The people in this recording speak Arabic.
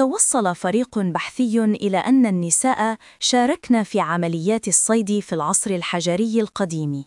توصل فريق بحثي إلى أن النساء شاركن في عمليات الصيد في العصر الحجري القديم.